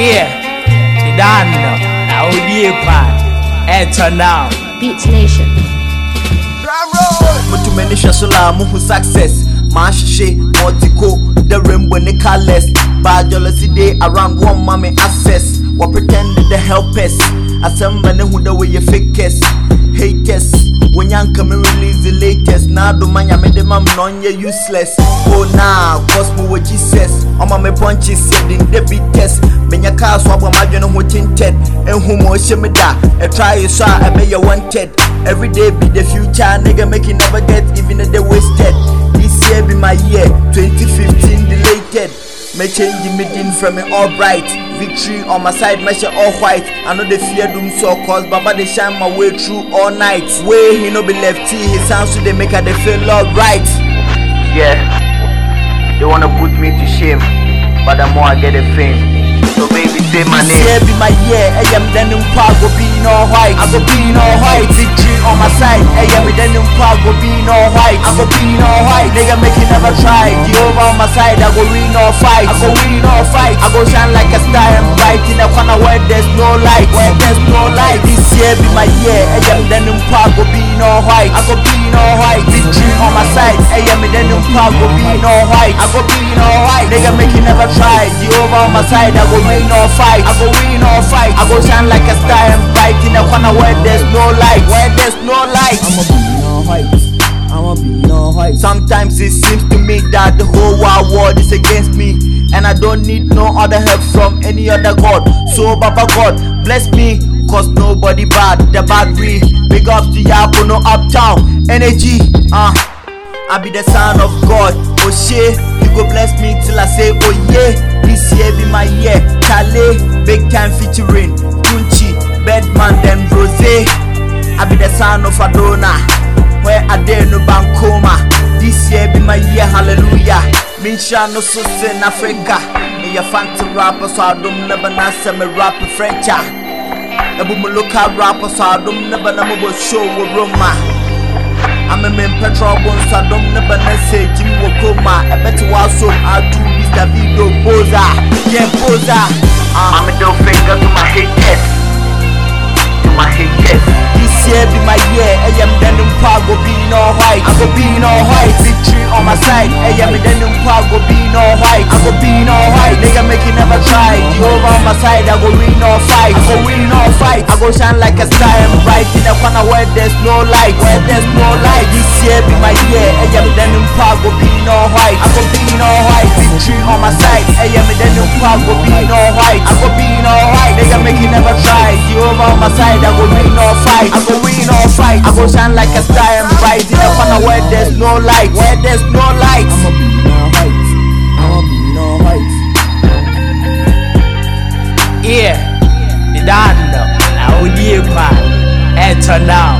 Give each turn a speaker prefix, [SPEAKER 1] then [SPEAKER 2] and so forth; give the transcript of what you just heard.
[SPEAKER 1] Yeah, the dano. Now die pa. Enter now.
[SPEAKER 2] Beats Nation.
[SPEAKER 3] mutumani hwɛ so la muhu success maahyehyɛ multico the rainbow ne colors biology day around one mame access wɔ pretend the helpers asɛm ba ne hu dɛ wɔyɛ fakers haters wɔnyanka me release the latest. Na adoma nyame de ma me na ɔnyɛ useless. Oh na cause mo wɔ jesus. Ɔma me punches yɛ kaa so abɔ m'adwene ho tinted ɛhu ma ɔhyɛ me da ɛtry so a ɛbɛyɛ wanted Every day be the future, nigga, make it never get even a day wasted. This year be my year, 2015 deleted. May change the meeting from me all bright. Victory on my side, measure all white. I know the fear doom so cause Baba they shine my way through all night. Way he no be lefty, his sounds to they make her they feel alright. Yeah, they wanna put me to shame, but the more I get the fame. So baby, say my name. Year be my year, eh, I am then in park, go be all white. I go be all white. Victory on my side, eh, I am then in park, go be all white. I go be all white. Nigga make it never try. Jehovah on my side, I go win all fight. I go win all fight. I go shine like a star and bright in a corner where there's no light. Where there's no light. This year be my year, eh, I am then in park, go be all white. I go be all white. Am then in park, go be in all white. I go be in all white. Nigga make it never try. Jehovah on my side, I go win all fight. I go win all fight. I go shine like a star and bright in a corner where there's no light. Where there's no light. I'ma be in all white. I'ma be in all white. Sometimes it seems to me that the whole wide world is against me. And I don't need no other help from any other God. So Baba God, bless me. Cause nobody bad, the bad we Big up to Yabo, no uptown Energy, uh I be the son of God. Oh shit, you go bless me till I say oh yeah. This year be my year. Kale, big time featuring Tunchi, Bedman, then Rose. I be the son of Adona. Where I dare no Bankoma. This year be my year, hallelujah. Minsha no so in Africa. Me a fancy rapper, so I don't never answer me rap French. Ebu mu local rapper, so I don't never what show with Roma. I'm a man petrol bones, so I don't never say Jimmy Wokoma. I bet you also I do Mr. Video Posa. Yeah, Posa. Uh, I'm a middle finger to my haters. To my haters. This year be my year. I am then in park, go be all white. I go be in all white. Victory on my side. I am then in park, go be all white. I go be all white. Nigga make it never try. Jehovah on my side. I go win all go shine like a star and bright in the corner where there's no light. Where there's no light. This year be my year. Eh, I am then in park, go be no white. I go be all white. Victory on my side. Eh, I am then in park, go be no white. I go be all white. Eh, Nigga make it never try. Jehovah on my side. I go win no fight. I go win no fight. I go shine like a star and bright in the corner where there's no light. Where there's no light.
[SPEAKER 1] Yeah,